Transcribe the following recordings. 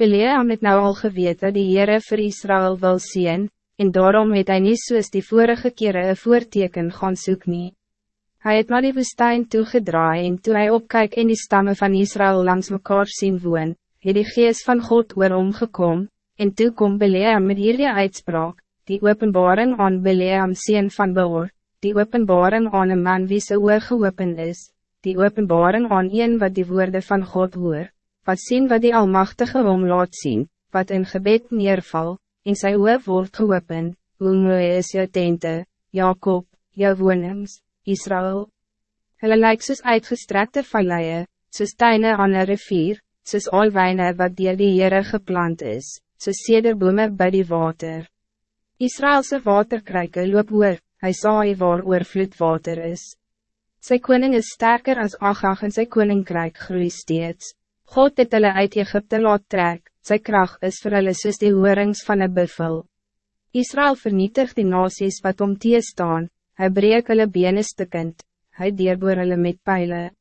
Beleam het nou al geweet dat die Heere vir Israël wil zien, en daarom het hy nie soos die vorige kere een voorteken gaan soek nie. Hy het maar die woestijn toegedraai en toe hy opkyk en die stammen van Israël langs mekaar sien woon, het die geest van God oor omgekom, en toe kom Beleam met hierdie uitspraak, die openbaring aan Beleam sien van Beor, die openbaring aan een man wie sy oor geopen is, die openbaring aan een wat die woorden van God hoor, wat zien wat die Almachtige om laat zien, wat in gebed neerval, in sy oor word geopen, hoe mooi is jou tente, Jacob, jou wonings, Israël. Hulle lyk soos uitgestrekte valleie, soos tuine aan een rivier, soos alwijne wat dier die Heere geplant is, soos sederbome by die water. Israëlse waterkruike loop oor, hy saai waar oorvloed water is. Sy koning is sterker als Agag en sy koninkrijk groei steeds. God het hulle uit Egypte laat trek, sy kracht is vir hulle soos die hoorings van een buffel. Israël vernietigt die nasies wat om te staan, hy breek hulle bene stikkend, hy deurboor hulle met pijlen.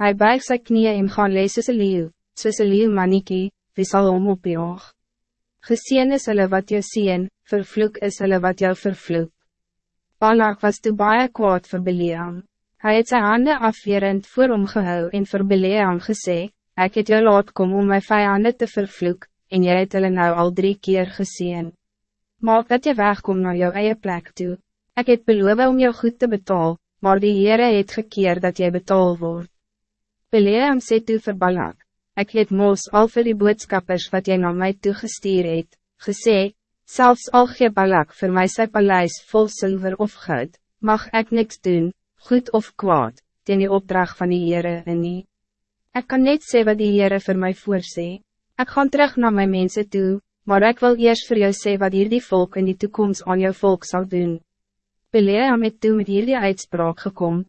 Hij buig sy knieën en gaan lees soos een leeuw, soos een leeuw maniekie, wie sal om opjaag. Geseen is hulle wat jou sien, vervloek is hulle wat jou vervloek. Balak was toe baie kwaad vir Beleam. Hij het zijn handen afwerend voor hom gehou en vir Bileam gesê, Ek het jou laat kom om my vijanden te vervloek, en jy het hulle nou al drie keer gezien. Maak dat je wegkom naar jou eie plek toe. Ik het beloof om jou goed te betaal, maar die Heere het gekeer dat jy betaal word. Bileam sê toe vir Balak, Ek het mos al vir die boodskappers wat jy na my toegestuur het, gesê, Zelfs al gee Balak vir my sy paleis vol zilver of goud, mag ik niks doen, goed of kwaad, ten die opdracht van die Heere en nie. Ek kan net sê wat die Heere vir my voorsê. Ek gaan terug naar mijn mensen toe, maar ik wil eerst voor jou sê wat hier die volk in die toekomst aan jou volk zal doen. Beleam het toe met hierdie uitspraak gekom,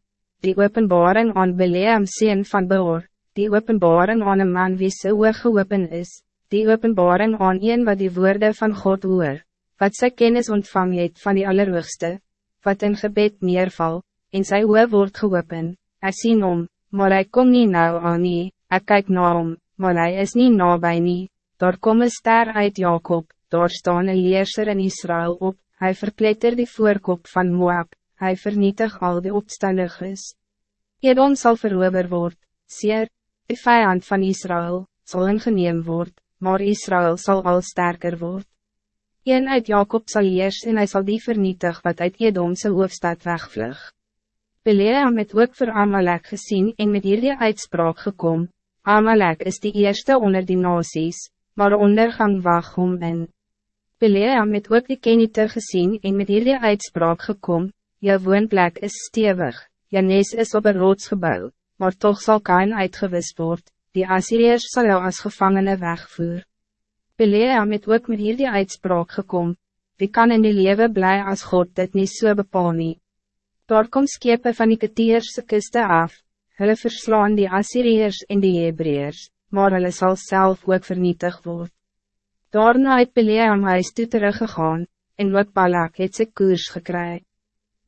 die openbaring aan Beleam sien van Beor, die openbaring aan een man wie so oog geopen is, die openbaring aan een wat die woorden van God hoor, wat sy kennis ontvang het van die Allerhoogste, wat in gebed neerval, en sy oor word geopen, ek sien om, maar hij kom niet nou aan nie, ek kyk na om, maar hij is niet nabij nie, daar kom een ster uit Jacob, daar staan een leerser in Israël op, hij verpletter die voorkop van Moab, hij vernietig al die opstandiges. Edom zal verober word, seer, die vijand van Israël, zal ingeneem word, maar Israël zal al sterker word. Een uit Jacob zal heers en hij zal die vernietig wat uit Edomse hoofdstad wegvlug. Beleam het ook voor Amalek gezien en met hierdie uitspraak gekom, Amalek is de eerste onder die nasies, maar ondergang wacht hom in. Beleam het ook die Kenite gezien en met hierdie uitspraak gekom, jou woonplek is stevig, jou nees is op een roodsgebouw, maar toch zal kein uitgewis word, die Assyriërs sal jou as gevangene wegvoer. Beleam het ook met hierdie uitspraak gekom, wie kan in die leven blij als God dit niet so bepaal nie. Daar kom skepe van die Ketierse kiste af, hulle verslaan die Assyriërs en die Hebreërs, maar hulle sal self ook vernietig word. Daarna het Beleam huis toe teruggegaan, en ook Balak het sy koers gekry.